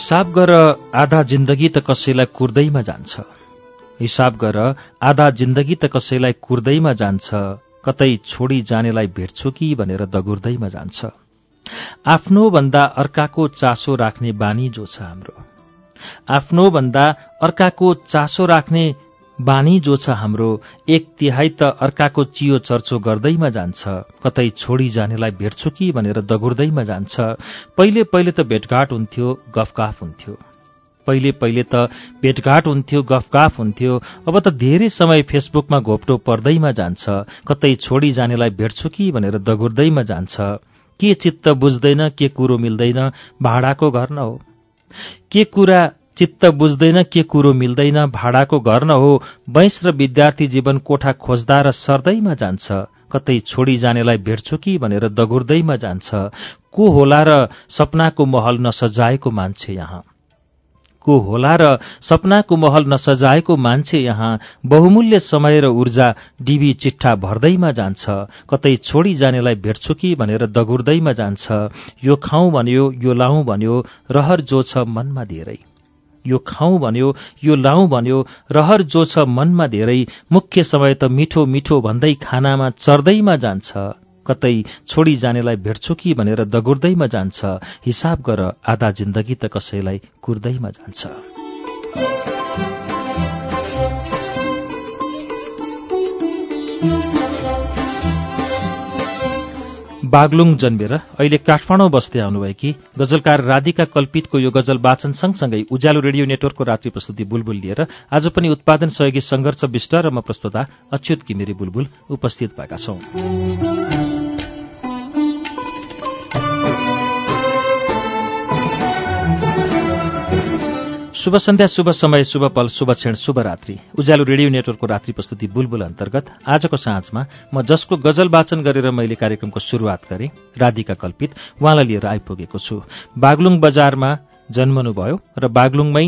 हिसाब गर आधा जिन्दगी त कसैलाई कुर्दैमा जान्छ। हिसाब गर आधा जिन्दगी त कसैलाई कुर्दैमा जान्छ। कतै छोडी जानेलाई भेट्छु कि भनेर दगुर्दैमा जान्छ। आफ्नो भन्दा अर्काको चासो राख्ने बानी जो छ हाम्रो। आफ्नो भन्दा अर्काको चासो राख्ने बानी जो छ हाम्रो एक तिहाई त अर्काको चियो चर्चो गर्दैमा जान्छ। कतै छोडी जानेलाई भेट्छु कि भनेर दगुर्दैमा जान्छ। पहिले पहिले त भेटघाट हुन्थ्यो गफगाफ हुन्थ्यो। पहिले पहिले त भेटघाट हुन्थ्यो गफगाफ हुन्थ्यो। अब त धेरै समय फेसबुकमा घोप्टो पर्दैमा जान्छ। कतै छोडी जानेलाई भेट्छु कि भनेर दगुर्दैमा जान्छ। के चित्त बुझ्दैन के कुरो मिल्दैन भाडाको घर न हो। के कुरा चित्त बुझ्दैन के कुरो मिल्दैन भाडाको घर न हो बैंस र विद्यार्थी जीवन कोठा खोज्दा र सर्दैमा जान्छ। कतै छोडी जानेलाई भेट्छु कि भनेर दगुर्दैमा जान्छ। को होला र सपनाको महल नसजाएको मान्छे यहाँ? को होला र सपनाको महल नसजाएको मान्छे यहाँ? बहुमूल्य समय र ऊर्जा डिबी चिट्ठा भर्दैमा जान्छ। कतै छोडी जानेलाई भेट्छु कि भनेर दगुर्दैमा जान्छ। यो खाउँ भन्यो यो लाउँ भन्यो रहर जो छ मनमा धेरै। यो खाउँ भन्यो यो लाउँ भन्यो रहर जो छ मनमा धेरै मुख्य समय त मिठो मिठो भन्दै खानामा चर्दैमा जान्छ। कतै छोडी जानेलाई भेट्छु कि भनेर दगुर्दैमा जान्छ। हिसाब गर आधा जिन्दगी त कसैलाई कुर्दैमा जान्छ। बागलुङ जन्मेर अहिले काठमाडौँ बस्दै आउनुभएकी गजलकार राधिका कल्पितको यो गजल वाचन सँगसँगै उज्यालो रेडियो नेटवर्कको रात्रि प्रस्तुति बुलबुल लिएर आज पनि उत्पादन सहयोगी संघर्ष विष्ट र म प्रस्तुता अच्युत घिमिरे बुलबुल उपस्थित भएका छौं। शुभ सन्ध्या शुभ समय शुभ पल शुभ क्षण शुभ रात्रि। उज्यालो रेडियो नेटवर्कको रात्रि प्रस्तुति बुलबुल अन्तर्गत। आजको साँझमा म जसको गजल वाचन गरेर मैले कार्यक्रमको शुरूआत गरेँ राधिका कल्पित। उहाँलाई लिएर आइपुगेको छु। बागलुङ बजारमा जन्मनुभयो र बागलुङमै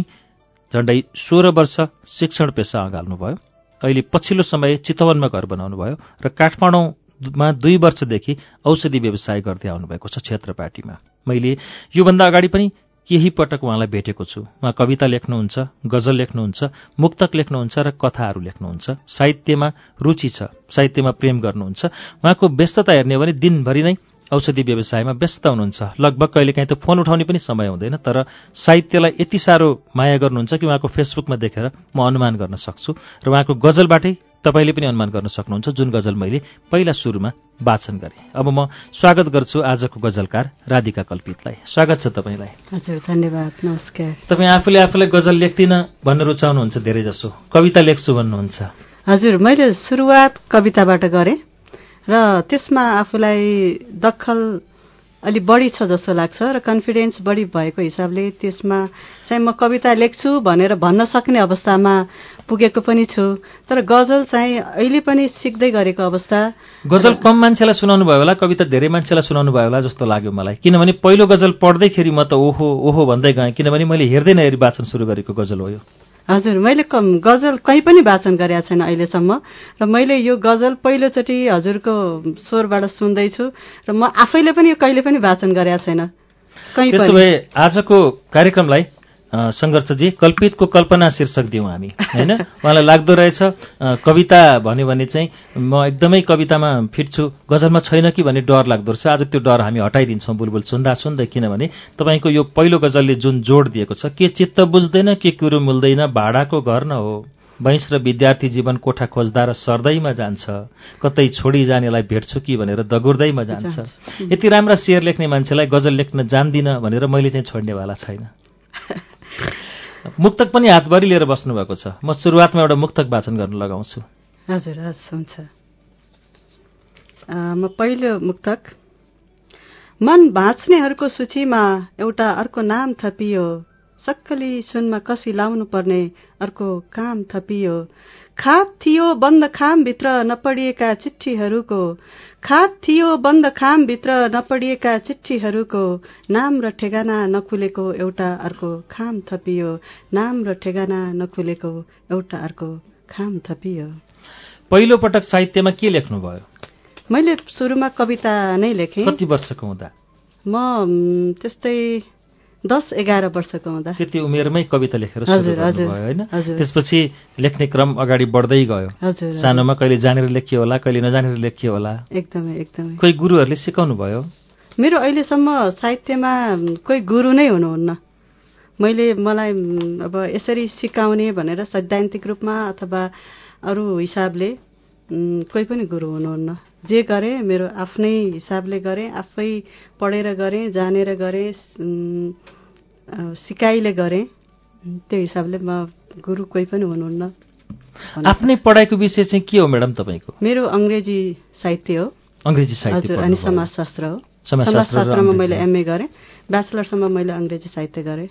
झण्डै सोह्र वर्ष शिक्षण पेसा अँगाल्नुभयो अहिले पछिल्लो समय चितवनमा घर बनाउनुभयो र काठमाडौँमा दुई वर्षदेखि औषधि व्यवसाय गर्दै आउनुभएको छ क्षेत्रपाटीमा। मैले योभन्दा अगाडि पनि केही पटक उहाँलाई भेटेको छु। उहाँ कविता लेख्नुहुन्छ गजल लेख्नुहुन्छ मुक्तक लेख्नुहुन्छ र कथाहरू लेख्नुहुन्छ। साहित्यमा रुचि छ साहित्यमा प्रेम गर्नुहुन्छ। उहाँको व्यस्तता हेर्ने भने दिनभरि नै औषधि व्यवसायमा व्यस्त हुनुहुन्छ। लगभग कहिलेकाहीँ त फोन उठाउने पनि समय हुँदैन तर साहित्यलाई यति साह्रो माया गर्नुहुन्छ कि उहाँको फेसबुकमा देखेर म अनुमान गर्न सक्छु र उहाँको गजलबाटै तपाईँले पनि अनुमान गर्न सक्नुहुन्छ जुन गजल मैले पहिला सुरुमा वाचन गरेँ। अब म स्वागत गर्छु आजको गजलकार राधिका कल्पितलाई। स्वागत छ तपाईँलाई। हजुर धन्यवाद। नमस्कार। तपाईँ आफूले आफूलाई गजल लेख्दिनँ भन्न रुचाउनुहुन्छ धेरै जसो कविता लेख्छु भन्नुहुन्छ। हजुर मैले सुरुवात कविताबाट गरेँ। र त्यसमा आफूलाई दखल अलि बढी छ जस्तो लाग्छ र कन्फिडेन्स बढी भएको हिसाबले त्यसमा चाहिँ म कविता लेख्छु भनेर भन्न सक्ने अवस्थामा पुगेको पनि छु। तर गजल चाहिँ अहिले पनि सिक्दै गरेको अवस्था। गजल कम मान्छेलाई सुनाउनु भयो होला कविता धेरै मान्छेलाई सुनाउनु भयो होला जस्तो लाग्यो मलाई। किनभने पहिलो गजल पढ्दैखेरि म त ओहो ओहो भन्दै गएँ। किनभने मैले हेर्दै नहेरी वाचन सुरु गरेको गजल हो यो। हजुर मैले गजल कहीँ पनि वाचन गरेका छैन अहिलेसम्म र मैले यो गजल पहिलोचोटि हजुरको स्वरबाट सुन्दैछु र म आफैले पनि यो कहिले पनि वाचन गरेका छैन। आजको कार्यक्रमलाई सङ्घर्षजी कल्पितको कल्पना शीर्षक दिउँ हामी होइन? उहाँलाई लाग्दो रहेछ। कविता भन्यो भने चाहिँ म एकदमै कवितामा फिट छु गजलमा छैन कि भन्ने डर लाग्दो रहेछ। आज त्यो डर हामी हटाइदिन्छौँ बुलबुल। सुन्दा सुन्दै किनभने तपाईँको यो पहिलो गजलले जुन जोड दिएको छ के चित्त बुझ्दैन के कुरो मिल्दैन भाडाको घर न हो। वैंश र विद्यार्थी जीवन कोठा खोज्दा र सर्दैमा जान्छ। कतै छोडी जानेलाई भेट्छु कि भनेर दगुर्दैमा जान्छ। यति राम्रा शेर लेख्ने मान्छेलाई गजल लेख्न जान्दिनँ भनेर मैले चाहिँ छोड्नेवाला छैन। मुक्तक पनि हातभरि लिएर बस्नुभएको छ। म सुरुवातमा एउटा मुक्तक वाचन गर्न लगाउँछु। हजुर हस् हुन्छ। म पहिलो मुक्तक। मन बाँच्नेहरूको सूचीमा एउटा अर्को नाम थपियो। सक्कली सुनमा कसी लाउनु पर्ने अर्को काम थपियो। खात थियो बन्द खामभित्र नपढिएका चिठीहरूको खात थियो बन्द खामभित्र नपढिएका चिठीहरूको नाम र ठेगाना नखुलेको एउटा अर्को खाम थपियो। नाम र ठेगाना नखुलेको एउटा अर्को खाम थपियो। पहिलो पटक साहित्यमा के लेख्नुभयो? मैले सुरुमा कविता नै लेखेँ। कति वर्षको हुँदा? म, त्यस्तै दस एघार वर्षको हुँदा। त्यति उमेरमै कविता लेखेर होइन। त्यसपछि लेख्ने क्रम अगाडि बढ्दै गयो। हजुर सानोमा कहिले जानेर लेखियो होला कहिले नजानेर लेखियो होला। एकदमै एकदमै। कोही गुरुहरूले सिकाउनु भयो? मेरो अहिलेसम्म साहित्यमा कोही गुरु नै हुनुहुन्न। मैले मलाई अब यसरी सिकाउने भनेर सैद्धान्तिक रूपमा अथवा अरू हिसाबले कोही पनि गुरु हुनुहुन्न। जे गरेँ मेरो आफ्नै हिसाबले गरेँ आफै पढेर गरेँ जानेर गरेँ सिकाइले गरेँ त्यो हिसाबले म गुरु कोही पनि हुनुहुन्न। आफ्नै पढाइको विषय चाहिँ के हो म्याडम तपाईँको? मेरो अङ्ग्रेजी साहित्य हो। अङ्ग्रेजी साहित्य हजुर अनि। समाजशास्त्र हो। समाजशास्त्रमा। मैले एमए गरेँ। ब्याचलरसम्म मैले अङ्ग्रेजी साहित्य गरेँ।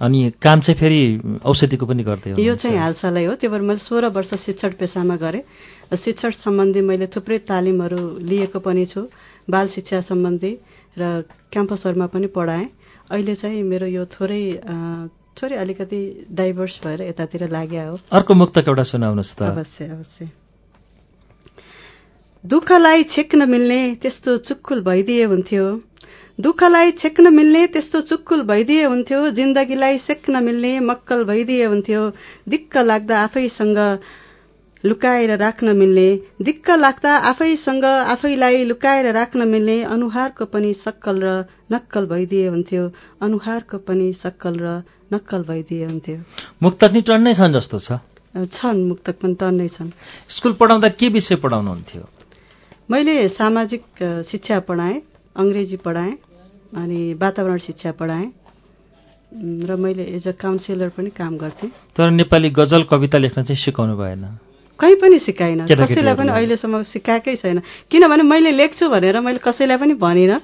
अनि काम चाहिँ फेरि औषधिको पनि गर्दै यो। चाहिँ हालसालै हो। त्यो भएर मैले सोह्र वर्ष शिक्षण पेसामा गरेँ। शिक्षण सम्बन्धी मैले थुप्रै तालिमहरू लिएको पनि छु। बाल शिक्षा सम्बन्धी र क्याम्पसहरूमा पनि पढाएँ। अहिले चाहिँ मेरो यो थोरै थोरै अलिकति डाइभर्स भएर यतातिर लाग्यो हो। अर्को मुक्तक एउटा सुनाउनुहोस् त। अवश्य अवश्य। दुःखलाई छेक्न मिल्ने त्यस्तो चुक्कुल भइदिए हुन्थ्यो। दुःखलाई छेक्न मिल्ने त्यस्तो चुक्कुल भइदिए हुन्थ्यो जिन्दगीलाई सेक्न मिल्ने मक्कल भइदिए हुन्थ्यो दिक्क लाग्दा आफैसँग लुकाएर राख्न मिल्ने दिक्क लाग्दा आफैसँग आफैलाई लुकाएर राख्न मिल्ने अनुहारको पनि सक्कल र नक्कल भइदिए हुन्थ्यो अनुहारको पनि सक्कल र नक्कल भइदिए हुन्थ्यो। मुक्तक नि टन्नै छन् जस्तो छ। छन् मुक्तक पनि टन्नै छन्। स्कुल पढाउँदा के विषय पढाउनुहुन्थ्यो? मैले सामाजिक शिक्षा पढाएँ। अङ्ग्रेजी पढाएँ अनि वातावरण शिक्षा पढाएँ। र मैले एज अ काउन्सिलर पनि काम गर्थेँ। तर नेपाली गजल कविता लेख्न चाहिँ सिकाउनु भएन। कहीँ पनि सिकाइन? कसैलाई पनि अहिलेसम्म सिकाएकै छैन। किनभने मैले लेख्छु भनेर मैले कसैलाई पनि भनिनँ।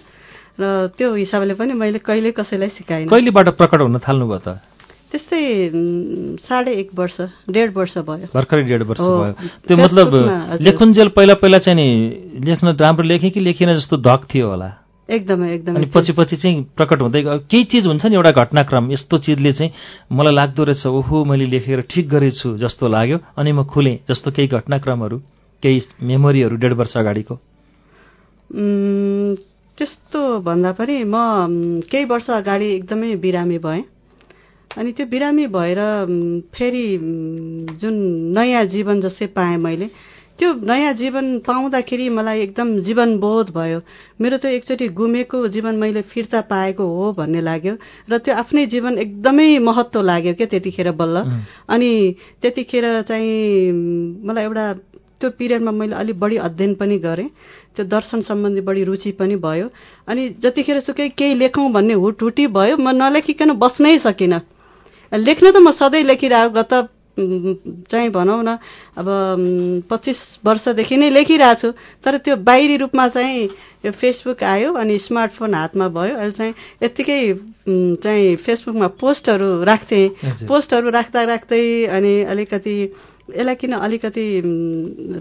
र त्यो हिसाबले पनि मैले कहिले कसैलाई सिकाइनँ। कहिलेबाट प्रकट हुन थाल्नुभयो त? त्यस्तै साढे एक वर्ष डेढ वर्ष भयो। भर्खरै डेढ वर्ष भयो। त्यो मतलब। लेखुन्जेल पहिला पहिला चाहिँ नि लेख्न राम्रो लेखेँ कि लेखिन जस्तो धक थियो होला? एकदमै एकदमै। अनि पछि पछि चाहिँ प्रकट हुँदै केही चिज हुन्छ नि एउटा घटनाक्रम। यस्तो चिजले चाहिँ मलाई लाग्दो रहेछ ओहो मैले लेखेर ठिक गरेछु जस्तो लाग्यो। अनि म खुलेँ जस्तो केही घटनाक्रमहरू केही मेमोरीहरू डेढ वर्ष अगाडिको। त्यस्तो भन्दा पनि म केही वर्ष अगाडि एकदमै बिरामी भएँ। अनि त्यो बिरामी भएर फेरि जुन नयाँ जीवन जस्तै पाएँ मैले त्यो नयाँ जीवन पाउँदाखेरि मलाई एकदम जीवनबोध भयो। मेरो त्यो एकचोटि गुमेको जीवन मैले फिर्ता पाएको हो भन्ने लाग्यो र त्यो आफ्नै जीवन एकदमै महत्त्व लाग्यो क्या त्यतिखेर बल्ल। अनि त्यतिखेर चाहिँ मलाई एउटा त्यो पिरियडमा मैले अलिक बढी अध्ययन पनि गरेँ। त्यो दर्शन सम्बन्धी बढी रुचि पनि भयो। अनि जतिखेर सुकै केही लेखौँ भन्ने हुटहुटी भयो म नलेखिकन बस्नै सकिनँ। लेख्न त म सधैँ लेखिरहेको गत चाहिँ भनौँ न अब पच्चिस वर्षदेखि नै लेखिरहेको छु तर त्यो बाहिरी रूपमा चाहिँ यो फेसबुक आयो अनि स्मार्टफोन हातमा भयो अहिले चाहिँ यत्तिकै चाहिँ फेसबुकमा पोस्टहरू राख्थेँ। पोस्टहरू राख्दा राख्दै अनि अलिकति यसलाई किन अलिकति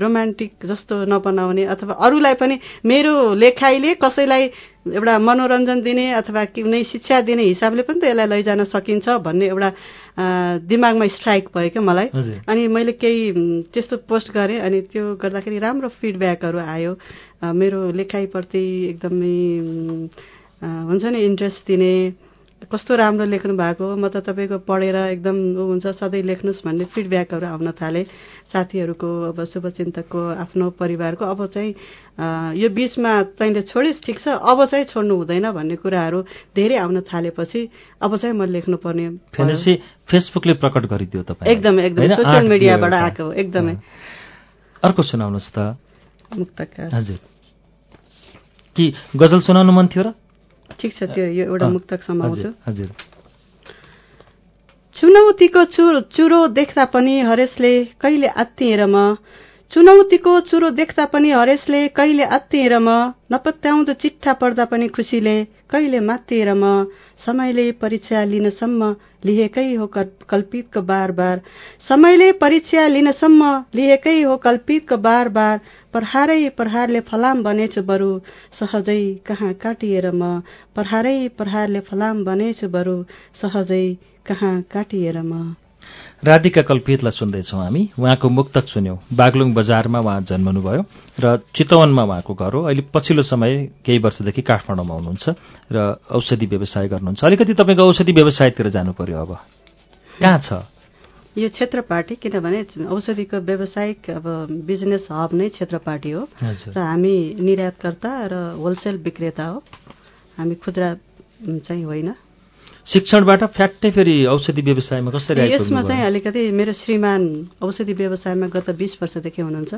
रोमान्टिक जस्तो नबनाउने अथवा अरूलाई पनि मेरो लेखाइले कसैलाई एउटा मनोरञ्जन दिने अथवा कुनै शिक्षा दिने हिसाबले पनि त यसलाई लैजान सकिन्छ भन्ने एउटा दिमागमा स्ट्राइक भयो क्या मलाई। अनि मैले केही त्यस्तो पोस्ट गरेँ अनि त्यो गर्दाखेरि राम्रो फिडब्याकहरू आयो। मेरो लेखाइप्रति एकदमै हुन्छ नि इन्ट्रेस्ट दिने। कस्तो राम्रो लेख्नु भएको म त तपाईँको पढेर एकदम ऊ हुन्छ सधैँ लेख्नुहोस् भन्ने फिडब्याकहरू आउन थाले। साथीहरूको अब शुभचिन्तकको आफ्नो परिवारको अब चाहिँ यो बिचमा तैँले छोडिस् ठिक छ? अब चाहिँ छोड्नु हुँदैन भन्ने कुराहरू धेरै आउन थालेपछि अब चाहिँ म लेख्नुपर्ने फेसबुकले प्रकट गरिदियो तपाईँ एकदमै एकदमै। सोसियल मिडियाबाट आएको हो एकदमै। अर्को सुनाउनुहोस् त। मुक्तका हजुर। कि गजल सुनाउनु मन थियो र? ठिक छ त्यो यो एउटा मुक्तक समाउँछु हजुर, चुनौतीको चुर चुरो देख्दा पनि हरेसले कहिले आत्तिएर म चुनौतीको चुरो देख्दा पनि हरेसले कहिले आत्तिएर म नपत्याउँदो चिट्ठा पढ्दा पनि खुसीले कहिले मात्तिएर म समयले परीक्षा लिनसम्म लिएकै हो कल्पितको बार बार समयले परीक्षा लिनसम्म लिएकै हो कल्पितको बार बार प्रहारै प्रहारले फलाम बनेछु बरु। सहजै कहाँ काटिएर म? प्रहारै प्रहारले फलाम बनेछु बरु। सहजै कहाँ काटिएर म? राधिका कल्पितलाई सुन्दैछौँ हामी। उहाँको मुक्तक सुन्यौं। बागलुङ बजारमा उहाँ जन्मनुभयो र चितवनमा उहाँको घर हो। अहिले पछिल्लो समय केही वर्षदेखि काठमाडौँमा हुनुहुन्छ र औषधि व्यवसाय गर्नुहुन्छ। अलिकति तपाईँको औषधि व्यवसायतिर जानु पर्यो अब। कहाँ छ? यो क्षेत्र पार्टी किनभने औषधिको व्यावसायिक अब बिजनेस हब नै क्षेत्र पार्टी हो र हामी निर्यातकर्ता र होलसेल विक्रेता हो। हामी खुद्रा चाहिँ होइन। शिक्षणबाट फ्याट्टै फेरि औषधि व्यवसायमा कसरी यसमा चाहिँ अलिकति मेरो श्रीमान औषधि व्यवसायमा गत बिस वर्षदेखि हुनुहुन्छ।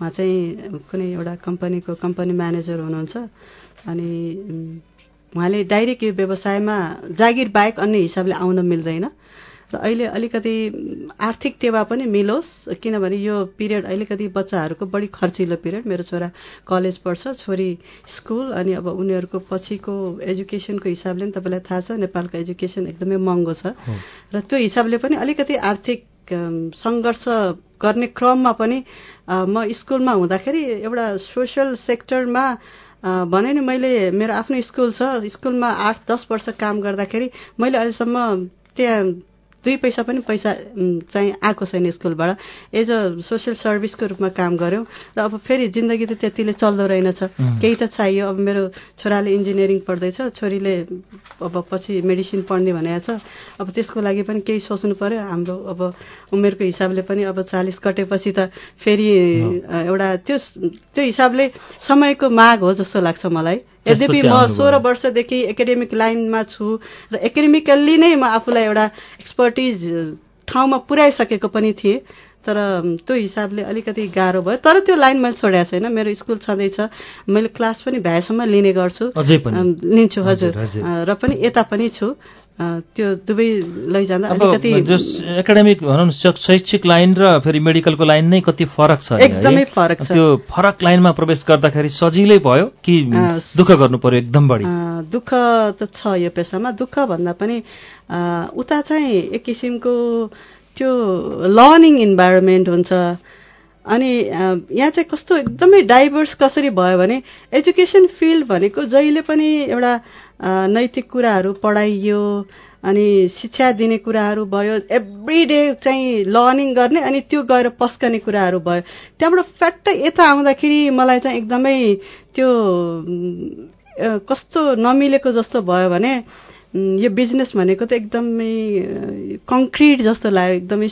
उहाँ चाहिँ कुनै एउटा कम्पनीको कम्पनी म्यानेजर हुनुहुन्छ। अनि उहाँले डाइरेक्ट यो व्यवसायमा जागिर बाहेक अन्य हिसाबले आउन मिल्दैन। र अहिले अलिकति आर्थिक टेवा पनि मिलोस् किनभने यो पिरियड अलिकति बच्चाहरूको बढी खर्चिलो पिरियड। मेरो छोरा कलेज पढ्छ छोरी स्कुल अनि अब उनीहरूको पछिको एजुकेसनको हिसाबले पनि तपाईँलाई थाहा छ नेपालको एजुकेसन एकदमै महँगो छ। र त्यो हिसाबले पनि अलिकति आर्थिक सङ्घर्ष गर्ने क्रममा पनि म स्कुलमा हुँदाखेरि एउटा सोसियल सेक्टरमा भने नि मैले मेरो आफ्नो स्कुल छ। स्कुलमा आठ दस वर्ष काम गर्दाखेरि मैले अहिलेसम्म त्यहाँ दुई पैसा पनि पैसा चाहिँ आएको छैन स्कुलबाट। एज अ सोसियल सर्भिसको रूपमा काम गऱ्यौँ र अब फेरि जिन्दगी त त्यतिले चल्दो रहेनछ। केही त चाहियो। अब मेरो छोराले इन्जिनियरिङ पढ्दैछ छोरीले अब पछि मेडिसिन पढ्ने भनेको छ। अब त्यसको लागि पनि केही सोच्नु पर्यो। हाम्रो अब उमेरको हिसाबले पनि अब चालिस कटेपछि त फेरि एउटा त्यो त्यो हिसाबले समयको माग हो जस्तो लाग्छ मलाई। यद्यपि म सोह्र वर्षदेखि एकाडेमिक लाइनमा छु र एकाडेमिकल्ली नै म आफूलाई एउटा एक्सपर्टिज ठाउँमा पुर्याइसकेको पनि थिएँ। तर त्यो हिसाबले अलिकति गाह्रो भयो। तर त्यो लाइन मैले छोडेको छैन। मेरो स्कुल छँदैछ। मैले क्लास पनि भ्याएसम्म लिने गर्छु। लिन्छु हजुर र पनि यता पनि छु। त्यो दुवै लैजाँदा अलिकति एकाडेमिक भनौँ शैक्षिक लाइन र फेरि मेडिकलको लाइन नै कति फरक छ एकदमै फरक छ। त्यो फरक लाइनमा प्रवेश गर्दाखेरि सजिलै भयो कि दुःख गर्नु पर्यो एकदम बढी? दुःख त छ यो पेसामा। दुःख भन्दा पनि उता चाहिँ एक किसिमको त्यो लर्निङ इन्भाइरोमेन्ट हुन्छ। अनि यहाँ चाहिँ कस्तो एकदमै डाइभर्स कसरी भयो भने एजुकेसन फिल्ड भनेको जहिले पनि एउटा नैतिक कुराहरू पढाइयो अनि शिक्षा दिने कुराहरू भयो एभ्री डे चाहिँ लर्निङ गर्ने अनि त्यो गएर पस्कने कुराहरू भयो। त्यहाँबाट फ्याट्टै यता आउँदाखेरि मलाई चाहिँ एकदमै त्यो कस्तो नमिलेको जस्तो भयो भने यो बिजनेस भनेको त एकदमै कङ्क्रिट जस्तो लाग्यो एकदमै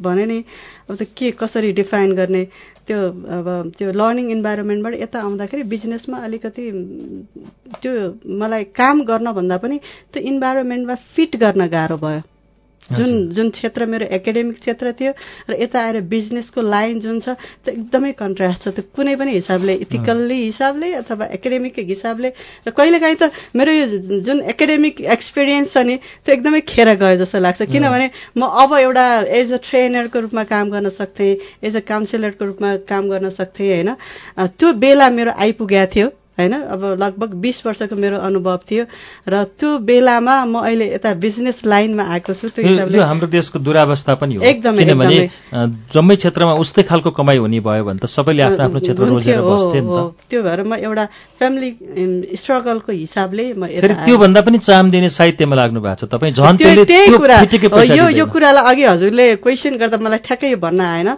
भने नि अब त के कसरी डिफाइन गर्ने त्यो अब त्यो लर्निङ इन्भाइरोमेन्टबाट यता आउँदाखेरि बिजनेसमा अलिकति त्यो मलाई काम गर्न भन्दा पनि त्यो इन्भाइरोमेन्टमा फिट गर्न गाह्रो भयो। जुन जुन क्षेत्र मेरो एकाडेमिक क्षेत्र थियो र यता आएर बिजनेसको लाइन जुन छ त्यो एकदमै कन्ट्रास्ट छ। त्यो कुनै पनि हिसाबले इथिकल्ली हिसाबले अथवा एकाडेमिक हिसाबले र कहिलेकाहीँ त मेरो यो जुन एकाडेमिक एक्सपिरियन्स छ नि त्यो एकदमै खेर गयो जस्तो लाग्छ। किनभने म अब एउटा एज अ ट्रेनरको रूपमा काम गर्न सक्थेँ एज अ काउन्सिलरको रूपमा काम गर्न सक्थेँ होइन। त्यो बेला मेरो आइपुगेको थियो। होइन? अब लगभग बिस वर्षको मेरो अनुभव थियो र त्यो बेलामा म अहिले यता बिजनेस लाइनमा आएको छु त्यो हिसाबले हाम्रो देशको दुरावस्था पनि हो। एकदमै किनभने जम्मै क्षेत्रमा उस्तै खालको कमाइ हुने भयो भने त सबैले आफ्नो आफ्नो क्षेत्र रोजेर बस्थे त्यो भएर म एउटा फ्यामिली स्ट्रगलको हिसाबले म त्योभन्दा पनि चाम दिने साहित्यमा लाग्नु भएको छ। तपाईँ झन् त्यही कुरा। यो यो कुरालाई अघि हजुरले क्वेसन गर्दा मलाई ठ्याक्कै भन्न आएन।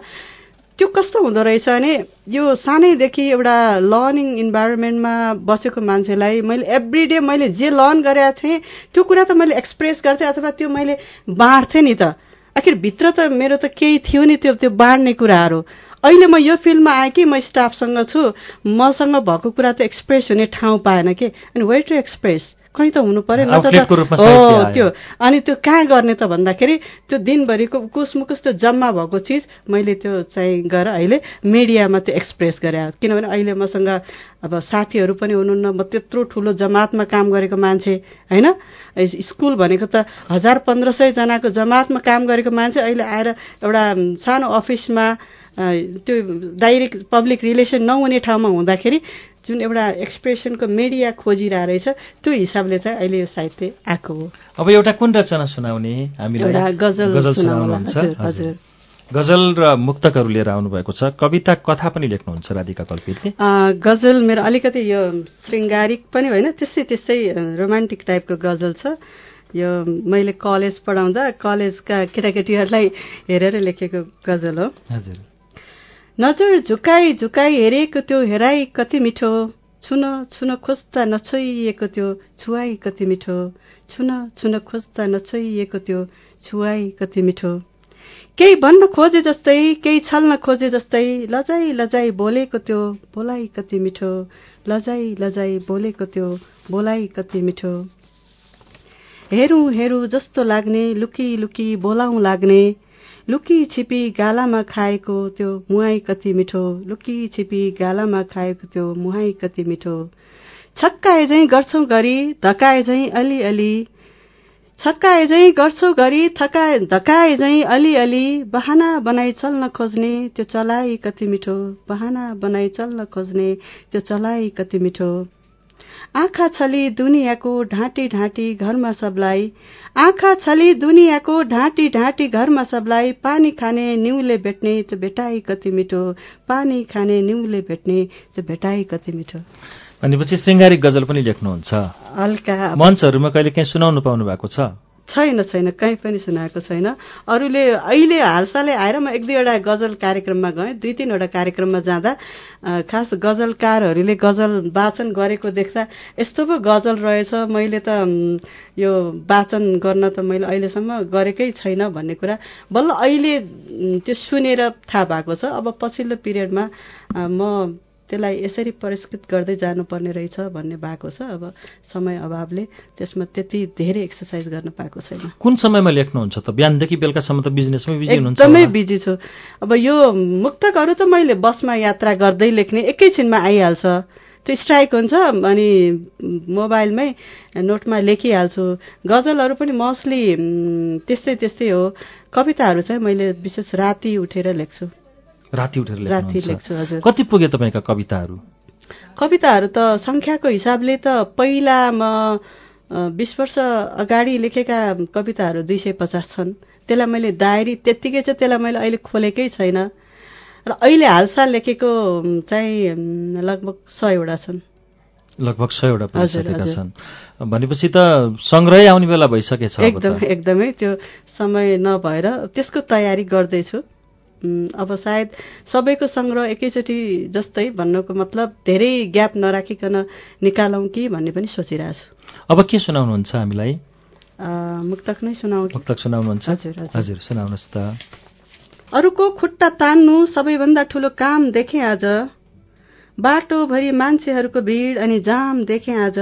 त्यो कस्तो हुँदो रहेछ भने यो सानैदेखि एउटा लर्निङ इन्भाइरोमेन्टमा बसेको मान्छेलाई मैले एभ्री डे मैले जे लर्न गरेका थिएँ त्यो कुरा त मैले एक्सप्रेस गर्थेँ अथवा त्यो मैले बाँड्थेँ नि त। आखिर भित्र त मेरो त केही थियो नि त्यो त्यो बाँड्ने कुराहरू। अहिले म यो फिल्डमा आएँ कि म स्टाफसँग छु मसँग भएको कुरा त एक्सप्रेस हुने ठाउँ पाएन कि। अनि वेट टु एक्सप्रेस कहीँ त हुनु त हो त्यो। अनि त्यो कहाँ गर्ने त भन्दाखेरि त्यो दिनभरिको कुसमुकुस त्यो जम्मा भएको चिज मैले त्यो चाहिँ गएर अहिले मिडियामा त्यो एक्सप्रेस गरे। किनभने अहिले मसँग अब साथीहरू पनि हुनुहुन्न। म त्यत्रो ठुलो जमातमा काम गरेको मान्छे होइन? स्कुल भनेको त हजार पन्ध्र सयजनाको जमातमा काम गरेको मान्छे अहिले आएर एउटा सानो अफिसमा त्यो डाइरेक्ट पब्लिक रिलेसन नहुने ठाउँमा हुँदाखेरि जुन एउटा एक्सप्रेसनको मिडिया खोजिरहेको रहेछ त्यो हिसाबले चाहिँ अहिले यो साहित्य आएको हो। अब एउटा कुन रचना सुनाउने हामीलाई? गजल गजल। सुनाउनुहुन्छ हजुर, र मुक्तकहरू लिएर आउनुभएको छ। कविता कथा पनि लेख्नुहुन्छ राधिका कल्पितले। गजल मेरो अलिकति यो शृङ्गारिक पनि होइन त्यस्तै त्यस्तै रोमान्टिक टाइपको गजल छ। यो मैले कलेज पढाउँदा कलेजका केटाकेटीहरूलाई हेरेर लेखेको गजल हो। हजुर। नजर झुकाई झुकाई हेरेको त्यो हेराई कति मिठो छुन छुन खोज्दा नछोइएको त्यो छुवाई कति मिठो छुन छुन खोज्दा नछोइएको त्यो छुवाई कति मिठो केही भन्न खोजे जस्तै केही छल्न खोजे जस्तै लजाई लजाई बोलेको त्यो बोलाइ कति मिठो लजाई लजाई बोलेको त्यो बोलाइ कति मिठो हेरौँ हेरौँ जस्तो लाग्ने लुकी लुकी बोलाउँ लाग्ने लुकी छिपी गालामा खाएको त्यो मुहाई कति मिठो लुकी छिपी गालामा खाएको त्यो मुहाई कति मिठो। छक्काए झैँ गर्छौँ गरी धकाए झैँ अलिअलि छक्काए झैँ गर्छौ गरी थकाए धकाए झैँ अलिअलि बहाना बनाई चल्न खोज्ने त्यो चलाइ कति मिठो। बहाना बनाई चल्न खोज्ने त्यो चलाइ कति मिठो। आँखा छली दुनियाँको ढाँटी ढाँटी घरमा सबलाई। आँखा छली दुनियाँको ढाँटी ढाँटी घरमा सबलाई। पानी खाने निउले भेट्ने त्यो भेटाइ कति मिठो। पानी खाने निउले भेट्ने त्यो भेटाइ कति मिठो। भनेपछि श्रृङ्गारिक गजल पनि लेख्नुहुन्छ। हल्का। मञ्चहरूमा कहिले काहीँ सुनाउनु पाउनु भएको छ? छैन छैन कहीँ पनि सुनाएको छैन। अरूले अहिले हालसालै आएर म एक दुईवटा गजल कार्यक्रममा गएँ। दुई तिनवटा कार्यक्रममा जाँदा खास गजलकारहरूले गजल वाचन गरेको देख्दा यस्तो पो गजल रहेछ। मैले त यो वाचन गर्न त मैले अहिलेसम्म गरेकै छैन भन्ने कुरा बल्ल अहिले त्यो सुनेर थाहा भएको छ। अब पछिल्लो पिरियडमा म त्यसलाई यसरी परिष्कृत गर्दै जानुपर्ने रहेछ भन्ने भएको छ। अब समय अभावले त्यसमा त्यति धेरै एक्सर्साइज गर्न पाएको छैन। कुन समयमा लेख्नुहुन्छ त? बिहानदेखि बेलुकासम्म त बिजनेसमै बिजी हुनुहुन्छ एकदमै। बिजी छु। अब यो मुक्तकहरू त मैले बसमा यात्रा गर्दै लेख्ने एकैछिनमा आइहाल्छ। त्यो स्ट्राइक हुन्छ अनि मोबाइलमै नोटमा लेखिहाल्छु। गजलहरू पनि मोस्टली त्यस्तै त्यस्तै हो। कविताहरू चाहिँ मैले विशेष राति उठेर लेख्छु। राति उठेर लेख्छु हजुर। कति पुगे तपाईँका कविताहरू? कविताहरू त सङ्ख्याको हिसाबले त पहिला म बिस वर्ष अगाडि लेखेका कविताहरू दुई सय पचास छन्। त्यसलाई मैले दायरी त्यत्तिकै चाहिँ त्यसलाई मैले अहिले खोलेकै छैन। र अहिले हालसाल लेखेको चाहिँ लगभग सयवटा छन्। लगभग सयवटा पुगिसकेका। छन्। भनेपछि त सङ्ग्रहै आउने बेला भइसकेछ एकदमै एकदमै त्यो समय नभएर त्यसको तयारी गर्दैछु। अब सायद सबैको सङ्ग्रह एकैचोटि जस्तै भन्नुको मतलब धेरै ग्याप नराखिकन निकालौँ कि भन्ने पनि सोचिरहेको छु अब के सुनाउनुहुन्छ हामीलाई? मुक्तक नै सुनाऊ कि? मुक्तक सुनाउनुहुन्छ। हजुर सुनाउनुहोस् त। अरूको खुट्टा तान्नु सबैभन्दा ठुलो काम देखेँ आज। बाटोभरि मान्छेहरूको भिड अनि जाम देखेँ आज।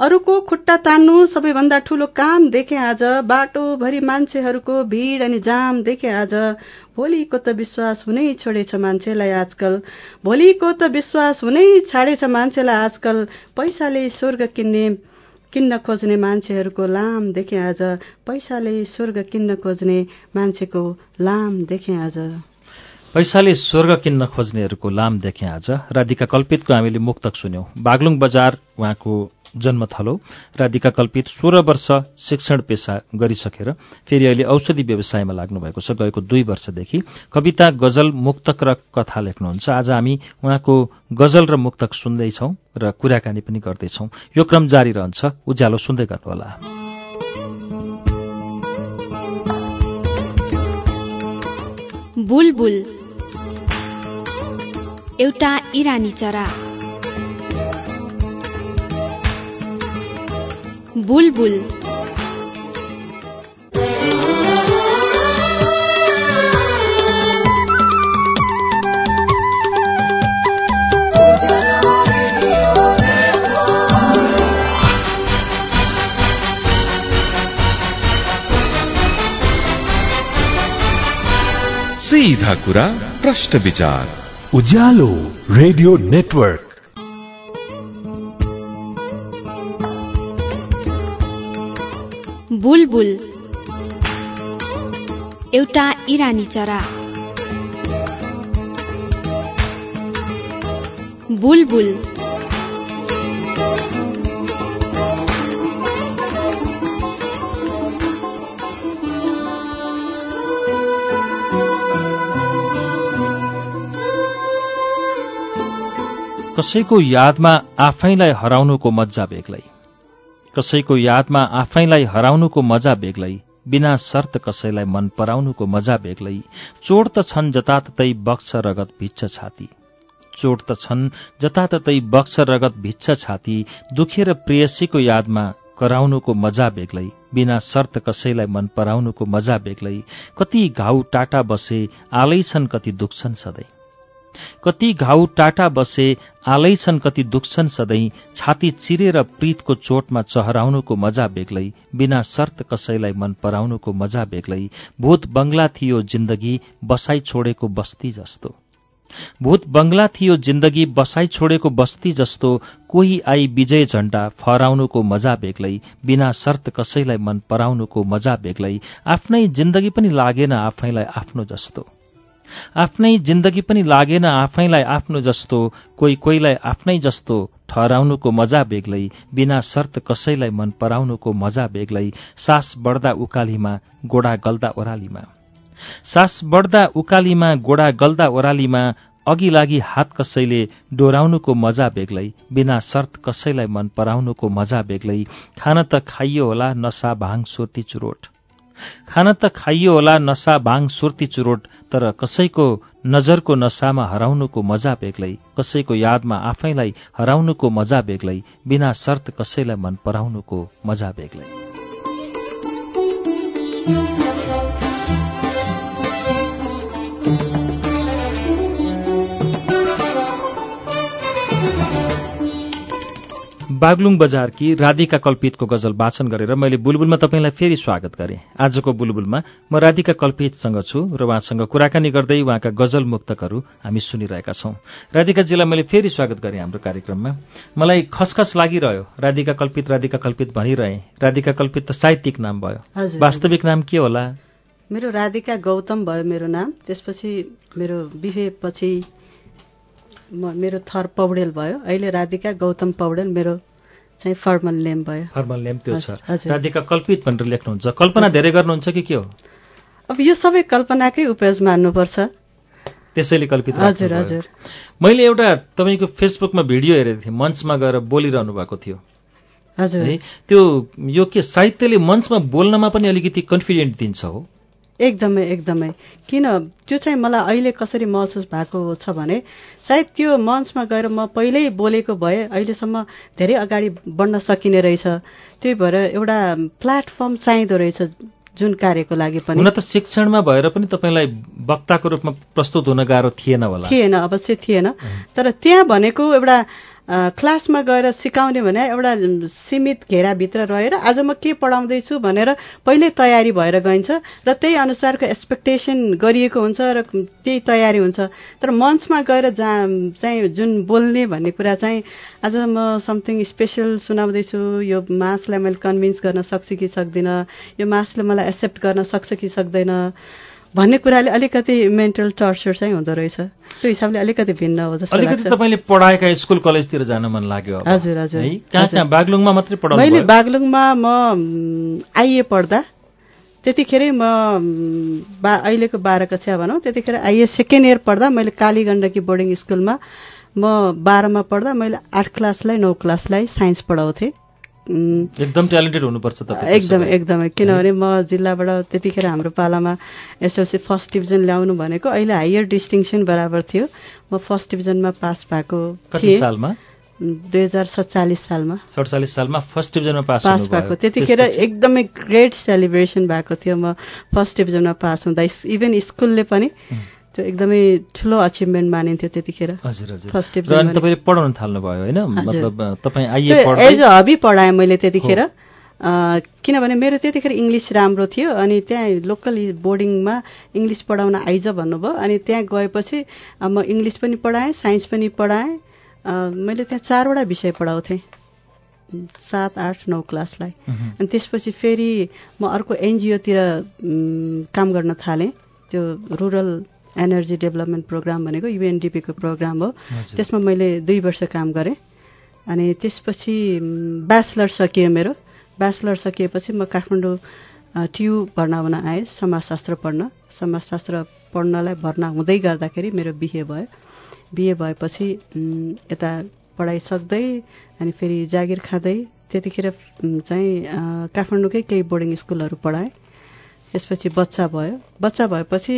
अरूको खुट्टा तान्नु सबैभन्दा ठुलो काम देखेँ आज। बाटोभरि मान्छेहरूको भिड अनि जाम देखेँ आज। भोलिको त विश्वास हुनै छोडेछ मान्छेलाई आजकल। भोलिको त विश्वास हुनै छाडेछ मान्छेलाई आजकल। पैसाले स्वर्ग किन्ने किन्न खोज्ने मान्छेहरूको लाम देखेँ आज। पैसाले स्वर्ग किन्न खोज्ने मान्छेको लाम देखेँ आज। पैसाले स्वर्ग किन्न खोज्नेहरूको लाम देखेँ आज। राधिका कल्पितको हामीले मुक्तक सुन्यौं। बागलुङ बजार उहाँको जन्मथलो राधिका कल्पित सोह्र वर्ष शिक्षण पेसा गरिसकेर फेरि अहिले औषधि व्यवसायमा लाग्नु भएको छ। गएको दुई वर्षदेखि कविता गजल मुक्तक र कथा लेख्नुहुन्छ। आज हामी उहाँको गजल र मुक्तक सुन्दैछौं र कुराकानी पनि गर्दैछौं। यो क्रम जारी रहन्छ। उज्यालो सुन्दै गर्नुहोला। बुलबुल। एउटा इरानी चरा। बुलबुल। सीधा कुरा प्रश्न विचार। Ujyaalo radio network. बुलबुल। एउटा इरानी चरा। बुलबुल। कसैको यादमा आफैलाई हराउनुको मज्जा बेग्लै। कसैको यादमा आफैलाई हराउनुको मजा बेग्लै बिना शर्त कसैलाई मन पराउनुको मजा बेग्लै। चोट त छन् जताततै बक्स रगत भिज्छ छाती। चोट त छन् जताततै बक्स रगत भिज्छ छाती। दुखेर प्रेयसीको यादमा कराउनुको मजा बेग्लै बिना शर्त कसैलाई मन पराउनुको मजा बेग्लै। कति घाउ टाटा बसे आलै छन् कति दुख्छन् सधैँ। कति घाउ टाटा बसे आलै छन् कति दुख्छन् सधैँ। छाती चिरेर प्रीतको चोटमा चहराउनुको मजा बेग्लै। बिना शर्त कसैलाई मन पराउनुको मजा बेग्लै। भूत बंगला थियो जिन्दगी बसाई छोडेको बस्ती जस्तो। भूत बंगला थियो जिन्दगी बसाई छोडेको बस्ती जस्तो। कोही आई विजय झण्डा फहराउनुको मजा बेग्लै। बिना शर्त कसैलाई मन पराउनुको मजा बेग्लै। आफ्नै जिन्दगी पनि लागेन आफैलाई आफ्नो जस्तो। आफ्नै जिन्दगी पनि लागेन आफैलाई आफ्नो जस्तो कोही कोहीलाई आफ्नै जस्तो ठहराउनुको मजा बेग्लै बिना शर्त कसैलाई मन पराउनुको मजा बेग्लै सास बढ्दा उकालीमा गोडा गल्दा ओह्रालीमा। सास बढ्दा उकालीमा गोडा गल्दा ओह्रालीमा अघि लागि हात कसैले डोराउनुको मजा बेग्लै बिना शर्त कसैलाई मन पराउनुको मजा बेग्लै खान त खाइयो होला नसा भाङ सोती चुरोट। खान त खाइयो होला नसा भाङ सुर्ती चुरोट तर कसैको नजरको नसामा हराउनुको मजा बेग्लै कसैको यादमा आफैलाई हराउनुको मजा बेग्लै बिना शर्त कसैलाई मन पराउनुको मजा बेग्लै। बागलुङ बजारकी राधिका कल्पितको गजल वाचन गरेर मैले बुलबुलमा तपाईँलाई फेरि स्वागत गरेँ। आजको बुलबुलमा म राधिका कल्पितसँग छु र उहाँसँग कुराकानी गर्दै उहाँका गजल मुक्तकहरू हामी सुनिरहेका छौं। राधिकाजीलाई मैले फेरि स्वागत गरेँ हाम्रो कार्यक्रममा। मलाई खसखस लागिरह्यो। राधिका कल्पित राधिका कल्पित भनिरहे। राधिका कल्पित त साहित्यिक नाम भयो। वास्तविक नाम के होला? मेरो राधिका गौतम भयो मेरो नाम। त्यसपछि मेरो बिहेपछि मेरो थर पौडेल भयो। अहिले राधिका गौतम पौडेल मेरो चाहिँ फर्मल नेम भयो। फर्मल नेम त्यो छ। राधिका कल्पित भनेर लेख्नुहुन्छ। कल्पना धेरै गर्नुहुन्छ कि के हो? अब यो सबै कल्पनाकै उपयोग मान्नुपर्छ। त्यसैले कल्पित हजुर हजुर। मैले एउटा तपाईँको फेसबुकमा भिडियो हेरेको थिएँ मञ्चमा गएर बोलिरहनु भएको थियो। हजुर। त्यो यो के साहित्यले मञ्चमा बोल्नमा पनि अलिकति कन्फिडेन्ट दिन्छ हो। एकदमै एकदमै। किन? त्यो चाहिँ मलाई अहिले कसरी महसुस भएको छ भने सायद त्यो मञ्चमा गएर म पहिल्यै बोलेको भए अहिलेसम्म धेरै अगाडि बढ्न सकिने रहेछ। त्यही भएर एउटा प्लेटफर्म चाहिँदो रहेछ जुन कार्यको लागि पनि। हुन त शिक्षणमा भएर पनि तपाईँलाई वक्ताको रूपमा प्रस्तुत हुन गाह्रो थिएन होला। थिएन अवश्य थिएन। तर त्यहाँ भनेको एउटा क्लासमा गएर सिकाउने भने एउटा सीमित घेराभित्र रहेर आज म के पढाउँदैछु भनेर पहिल्यै तयारी भएर गइन्छ र त्यही अनुसारको एक्सपेक्टेसन गरिएको हुन्छ र त्यही तयारी हुन्छ। तर मञ्चमा गएर जहाँ चाहिँ जुन बोल्ने भन्ने कुरा चाहिँ आज म समथिङ स्पेसल सुनाउँदैछु। यो मासलाई मैले कन्भिन्स गर्न सक्छु कि सक्दिनँ? यो मासले मलाई एक्सेप्ट गर्न सक्छ कि सक्दैन? भन्ने कुराले अलिकति मेन्टल टर्चर चाहिँ हुँदो रहेछ। त्यो हिसाबले अलिकति भिन्न हो जस्तो अलिकति तपाईँले पढाएका स्कुल कलेजतिर जान मन लाग्यो हजुर हजुर। कहाँ कहाँ? बागलुङमा मात्रै पढाउनु मैले बागलुङमा म आइए पढ्दा त्यतिखेरै म बा अहिलेको बाह्र कक्षा भनौँ त्यतिखेर आइए सेकेन्ड इयर पढ्दा मैले काली गण्डकी बोर्डिङ स्कुलमा म बाह्रमा पढ्दा मैले आठ क्लासलाई नौ क्लासलाई साइन्स पढाउँथेँ। एकदम ट्यालेन्टेड हुनुपर्छ एकदमै एकदमै। किनभने म जिल्लाबाट त्यतिखेर हाम्रो पालामा एसएलसी फर्स्ट डिभिजन ल्याउनु भनेको अहिले हायर डिस्टिङसन बराबर थियो। म फर्स्ट डिभिजनमा पास भएको सालमा? दुई हजार सत्तालिस सालमा। सडचालिस सालमा फर्स्ट डिभिजनमा पास पास भएको। त्यतिखेर एकदमै ग्रेट सेलिब्रेसन भएको थियो। म फर्स्ट डिभिजनमा पास हुँदा इभन स्कुलले पनि त्यो एकदमै ठुलो अचिभमेन्ट मानिन्थ्यो त्यतिखेर। हजुर हजुर। पढाउन थाल्नुभयो होइन? एज अ हबी पढाएँ मैले त्यतिखेर। किनभने मेरो त्यतिखेर इङ्ग्लिस राम्रो थियो अनि त्यहाँ लोकल बोर्डिङमा इङ्ग्लिस पढाउन आइज भन्नुभयो अनि त्यहाँ गएपछि म इङ्ग्लिस पनि पढाएँ साइन्स पनि पढाएँ। मैले त्यहाँ चारवटा विषय पढाउँथेँ। सात आठ नौ क्लासलाई। अनि त्यसपछि फेरि म अर्को एनजिओतिर काम गर्न थालेँ। त्यो रुरल एनर्जी डेभलपमेन्ट प्रोग्राम भनेको युएनडिपीको प्रोग्राम हो। त्यसमा मैले दुई वर्ष काम गरेँ। अनि त्यसपछि ब्याचलर सकियो मेरो। ब्याचलर सकिएपछि म काठमाडौँ टियु भर्ना हुन आएँ समाजशास्त्र पढ्न। समाजशास्त्र पढ्नलाई भर्ना हुँदै गर्दाखेरि मेरो बिहे भयो। बिहे भएपछि यता पढाइ सक्दै अनि फेरि जागिर खाँदै त्यतिखेर चाहिँ काठमाडौँकै केही बोर्डिङ स्कुलहरू पढाएँ। त्यसपछि बच्चा भयो। बच्चा भएपछि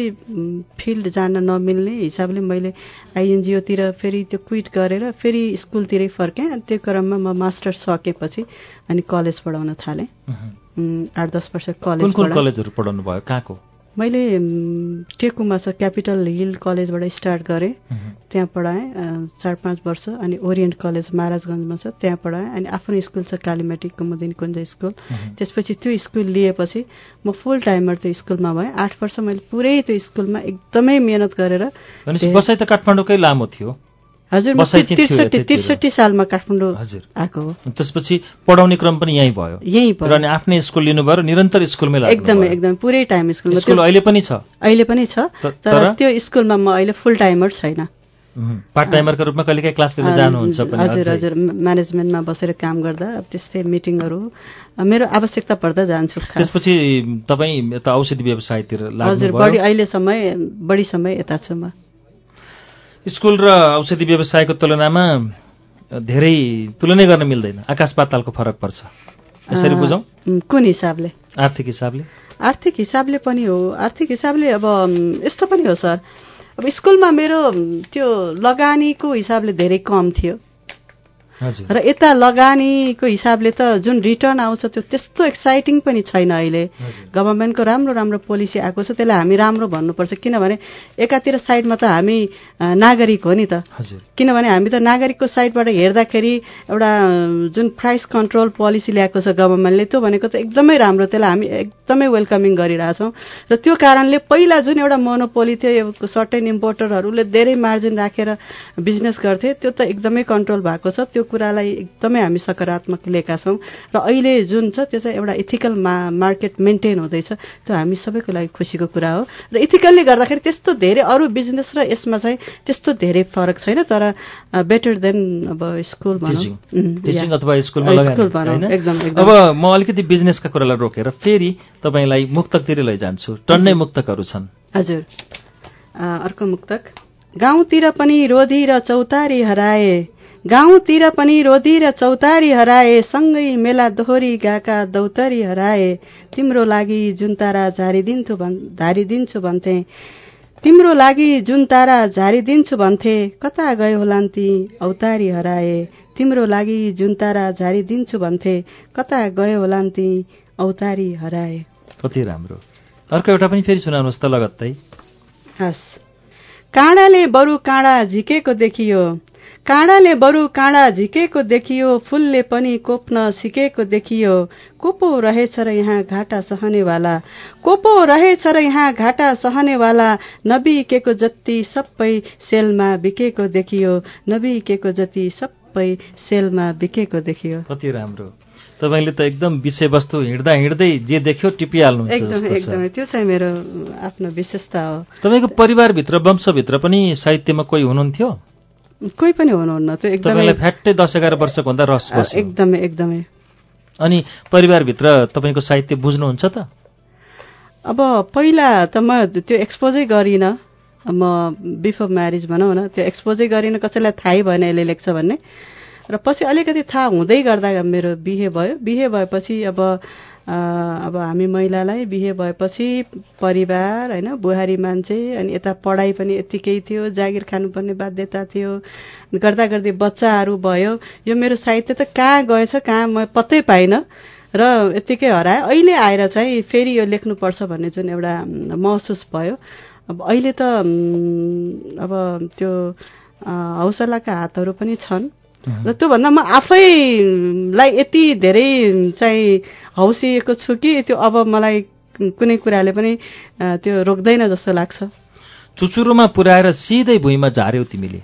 फिल्ड जान नमिल्ने हिसाबले मैले आइएनजिओतिर फेरि त्यो क्विट गरेर फेरि स्कुलतिरै फर्केँ। अनि त्यो क्रममा म मास्टर सकेपछि अनि कलेज पढाउन थालेँ। आठ दस वर्ष कलेज। कलेजहरू पढाउनु। भयो कहाँको? मैले टेकुमा छ क्यापिटल हिल कलेजबाट स्टार्ट गरेँ। त्यहाँ पढाएँ चार पाँच वर्ष। अनि ओरिएन्ट कलेज महाराजगञ्जमा छ त्यहाँ पढाएँ। अनि आफ्नो स्कुल छ कालीमाटी कुमुदिनी कुञ्ज स्कुल। त्यसपछि त्यो स्कुल लिएपछि म फुल टाइमर त्यो स्कुलमा भएँ। आठ वर्ष मैले पुरै त्यो स्कुलमा एकदमै मिहिनेत गरेर बसाइ त काठमाडौँकै लामो थियो। हजुर त्रिसठी। त्रिसठी सालमा काठमाडौँ हजुर। आएको हो। त्यसपछि पढाउने क्रम पनि यहीँ भयो। यहीँ पढ अनि आफ्नै स्कुल लिनुभयो निरन्तर स्कुलमै लाग्नु एकदमै भयो। एकदमै पुरै टाइम स्कुलमा। स्कुल अहिले पनि छ? अहिले पनि छ तर त्यो स्कुलमा म अहिले फुल टाइमर छैन। पार्ट टाइमरको रूपमा कहिलेकाहीँ क्लास लिन जानुहुन्छ हजुर। हजुर। म्यानेजमेन्टमा बसेर काम गर्दा त्यस्तै मिटिङहरू मेरो आवश्यकता पर्दा जान्छु त्यसपछि तपाईँ यता औषधि व्यवसायतिर हजुर बढी अहिले समय बढी समय यता छु म। स्कुल र औषधि व्यवसायको तुलनामा धेरै तुलनै गर्न मिल्दैन। आकाश पातालको फरक पर्छ। यसरी बुझौँ? कुन हिसाबले? आर्थिक हिसाबले। आर्थिक हिसाबले पनि हो। आर्थिक हिसाबले अब यस्तो पनि हो सर। अब स्कुलमा मेरो त्यो लगानीको हिसाबले धेरै कम थियो। र यता लगानीको हिसाबले त जुन रिटर्न आउँछ त्यो त्यस्तो एक्साइटिङ पनि छैन अहिले। गभर्मेन्टको राम्रो राम्रो पोलिसी आएको छ त्यसलाई हामी राम्रो भन्नुपर्छ। किनभने एकातिर साइडमा त हामी नागरिक हो नि त। किनभने हामी त नागरिकको साइडबाट हेर्दाखेरि एउटा जुन प्राइस कन्ट्रोल पोलिसी ल्याएको छ गभर्मेन्टले त्यो भनेको त एकदमै राम्रो त्यसलाई हामी एकदमै वेलकमिङ गरिरहेछौँ। र त्यो कारणले पहिला जुन एउटा मोनोपोली थियो सर्टेन इम्पोर्टरहरूले धेरै मार्जिन राखेर बिजनेस गर्थे त्यो त एकदमै कन्ट्रोल भएको छ। त्यो कुरालाई एकदमै हामी सकारात्मक लिएका छौँ। र अहिले जुन छ त्यो चाहिँ एउटा इथिकल मा मार्केट मेन्टेन हुँदैछ। त्यो हामी सबैको लागि खुसीको कुरा हो। र इथिकलले गर्दाखेरि त्यस्तो धेरै अरू बिजनेस र यसमा चाहिँ त्यस्तो धेरै फरक छैन तर बेटर देन अब स्कुल अब म अलिकति बिजनेसका कुरालाई रोकेर फेरि तपाईँलाई मुक्तकतिर लैजान्छु। टन्नै मुक्तकहरू छन्। हजुर। अर्को मुक्तक। गाउँतिर पनि रोधी र चौतारी हराए। गाउँतिर पनि रोधी र चौतारी हराए सँगै मेला दोहोरी गएका दौतरी हराए। तिम्रो लागि जुन तारा झारिदिन्छु झारिदिन्छु भन्थे। तिम्रो लागि जुन तारा झारिदिन्छु भन्थे कता गयो होलान् ती औतारी हराए। तिम्रो लागि जुन तारा झारिदिन्छु भन्थे कता गयो होलान् ती औतारी हराए। कति राम्रो। अर्को एउटा पनि फेरि सुनाउनुहोस् त लगत्तै। हस्। काँडाले बरु काँडा झिकेको देखियो। काँडाले बरु काँडा झिकेको देखियो फुलले पनि कोप्न सिकेको देखियो। कोपो रहेछ र यहाँ घाटा सहनेवाला। कोपो रहेछ र यहाँ घाटा सहनेवाला। नबिकेको जति सबै सेलमा बिकेको देखियो। नबिकेको जति सबै सेलमा बिकेको देखियो। कति राम्रो। तपाईँले त एकदम विषयवस्तु हिँड्दा हिँड्दै जे देख्यो टिपिहाल्नुहुन्छ एकदमै। एकदमै। त्यो चाहिँ मेरो आफ्नो विशेषता हो। तपाईँको परिवारभित्र वंशभित्र पनि साहित्यमा कोही हुनुहुन्थ्यो? कोही पनि हुनुहुन्न त्यो एकदमै फ्याट्टै दस एघार वर्षको हुँदा रस बस्यो। एकदमै एकदमै। अनि परिवारभित्र तपाईँको साहित्य बुझ्नुहुन्छ त? अब पहिला त म त्यो एक्सपोजै गरिनँ। म बिफोर म्यारिज भनौँ न त्यो एक्सपोजै गरिनँ कसैलाई थाहै भएन यसले लेख्छ भन्ने। र पछि अलिकति थाहा हुँदै गर्दा मेरो बिहे भयो। बिहे भएपछि अब अब हामी महिलालाई बिहे भएपछि परिवार होइन बुहारी मान्छे अनि यता पढाइ पनि यत्तिकै थियो जागिर खानुपर्ने बाध्यता थियो गर्दा गर्दै बच्चाहरू भयो। यो मेरो साहित्य त कहाँ गएछ कहाँ म पत्तै पाइनँ। र यत्तिकै हरायो अहिले आएर चाहिँ फेरि यो लेख्नुपर्छ भन्ने जुन एउटा महसुस भयो। अब अहिले त अब त्यो हौसलाका हातहरू पनि छन्। र त्योभन्दा म आफैलाई यति धेरै चाहिँ हौसिएको छु कि त्यो अब मलाई कुनै कुराले पनि त्यो रोक्दैन जस्तो लाग्छ। चुचुरोमा पुर्याएर सिधै भुइँमा झार्यौ तिमीले।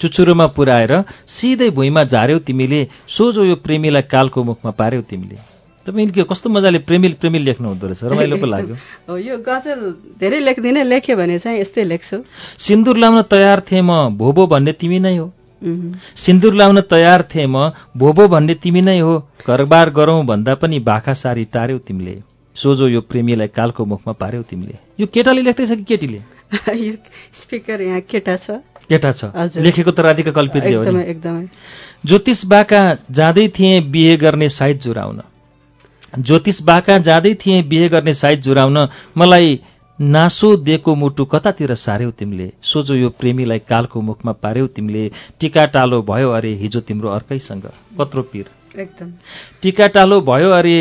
चुचुरोमा पुर्याएर सिधै भुइँमा झार्यौ तिमीले। सोझो यो प्रेमीलाई कालको मुखमा पार्यौ तिमीले। तपाईँले के कस्तो मजाले प्रेमिल प्रेमिल लेख्नु हुँदो रहेछ? रमाइलो पो लाग्यो। हो यो गजल धेरै लेख्दिनँ लेख्यो भने चाहिँ यस्तै लेख्छु। सिन्दुर लाउन तयार थिएँ म भोबो भन्ने तिमी नै हो। सिन्दुर लाउन तयार थिएँ म भोबो भन्ने तिमी नै हो घरबार गरौँ भन्दा पनि बाखा सारी टार्यौ तिमीले। सोझो यो प्रेमीलाई कालको मुखमा पार्यौ तिमीले। यो केटाले लेख्दैछ कि केटीले? यो स्पिकर यहाँ केटा छ। केटा छ। लेखेको त राधिका हो एकदमै। ज्योतिष बाका जाँदै थिएँ बिहे गर्ने साइज जुराउन। ज्योतिष बाका जाँदै थिएँ बिहे गर्ने साइज जुराउन। मलाई नासो दिएको मुटु कतातिर सार्यौ तिमीले? सोझो यो प्रेमीलाई कालको मुखमा पार्यौ तिमीले। टिका टालो भयो अरे हिजो तिम्रो अर्कैसँग। कत्रो पिर। एकदम। टिका टालो भयो अरे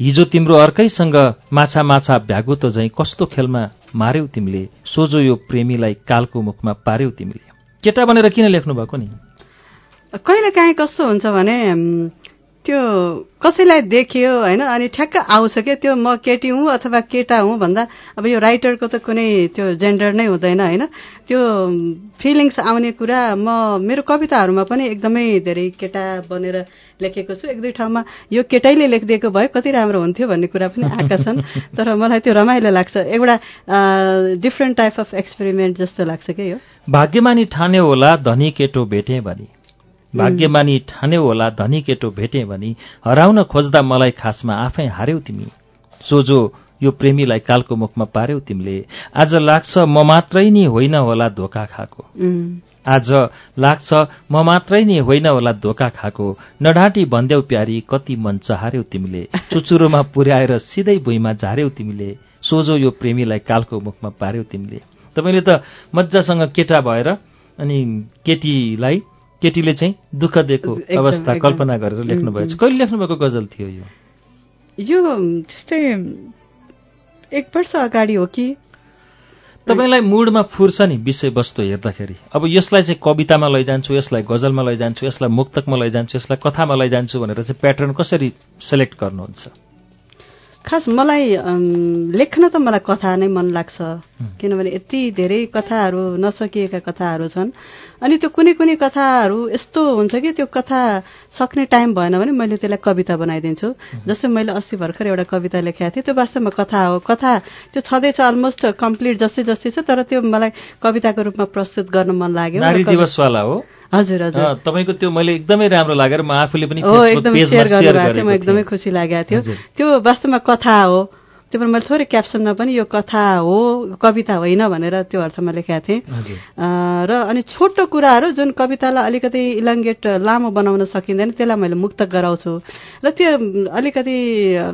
हिजो तिम्रो अर्कैसँग माछा माछा भ्यागो त झैँ कस्तो खेलमा मार्यौ तिमीले? सोझो यो प्रेमीलाई कालको मुखमा पार्यौ तिमीले। केटा भनेर किन लेख्नु भएको नि? कहिले काहीँ कस्तो हुन्छ भने त्यो कसैलाई देखियो होइन? अनि ठ्याक्क आउँछ क्या त्यो म केटी हुँ अथवा केटा हुँ भन्दा अब यो राइटरको त कुनै त्यो जेन्डर नै हुँदैन होइन? त्यो फिलिङ्स आउने कुरा म मेरो कविताहरूमा पनि एकदमै धेरै केटा बनेर लेखेको छु। एक दुई ठाउँमा यो केटैले लेखिदिएको भए कति राम्रो हुन्थ्यो भन्ने कुरा पनि आएका छन्। तर मलाई त्यो रमाइलो लाग्छ। एउटा डिफ्रेन्ट टाइप अफ एक्सपेरिमेन्ट जस्तो लाग्छ क्या यो? भाग्यमानी ठान्यो होला धनी केटो भेटेँ भनी। भाग्यमानी ठान्यो होला धनी केटो भेटेँ भनी हराउन खोज्दा मलाई खासमा आफै हार्यौ तिमी। सोझो यो प्रेमीलाई कालको मुखमा पार्यौ तिमीले। आज लाग्छ म मात्रै नि होइन होला धोका खाएको। आज लाग्छ म मात्रै नि होइन होला धोका खाएको। नढाँटी भन्देऊ प्यारी कति मन चहार्यौ तिमीले। चुचुरोमा पुर्याएर सिधै भुइँमा झार्यौ तिमीले। सोझो यो प्रेमीलाई कालको मुखमा पार्यौ तिमीले। तपाईँले त मजासँग केटा भएर अनि केटीलाई केटीले चाहिँ दुःख दिएको अवस्था। कल्पना गरेर लेख्नुभएछ कहिले लेख्नुभएको गजल थियो यो? यो त्यस्तै एक वर्ष अगाडि हो कि? तपाईँलाई मुडमा फुर्छ नि विषयवस्तु हेर्दाखेरि। अब यसलाई चाहिँ कवितामा लैजान्छु यसलाई गजलमा लैजान्छु यसलाई मुक्तकमा लैजान्छु यसलाई कथामा लैजान्छु भनेर चाहिँ प्याटर्न कसरी सेलेक्ट गर्नुहुन्छ? खास मलाई लेख्न त मलाई कथा नै मन लाग्छ। किनभने यति धेरै कथाहरू नसकिएका कथाहरू छन्। अनि त्यो कुनै कुनै कथाहरू यस्तो हुन्छ कि त्यो कथा सक्ने टाइम भएन भने मैले त्यसलाई कविता बनाइदिन्छु। जस्तै मैले अस्ति भर्खर एउटा कविता लेखेको थिएँ त्यो वास्तवमा कथा हो। कथा त्यो छँदैछ अलमोस्ट कम्प्लिट जस्तै जस्तै छ तर त्यो मलाई कविताको रूपमा प्रस्तुत गर्न मन लाग्यो। नारी दिवसवाला हो। हजुर हजुर तपाईँको त्यो मैले एकदमै राम्रो लागेर म आफूले पनि एकदमै। खुसी लागेको थियो। त्यो वास्तवमा कथा हो त्यो पनि मैले थोरै क्याप्सनमा पनि यो कथा हो कविता होइन भनेर त्यो अर्थमा लेखेका थिएँ। र अनि छोटो कुराहरू जुन कवितालाई अलिकति इलाङ्गेट लामो बनाउन सकिँदैन त्यसलाई मैले मुक्त गराउँछु। र त्यो अलिकति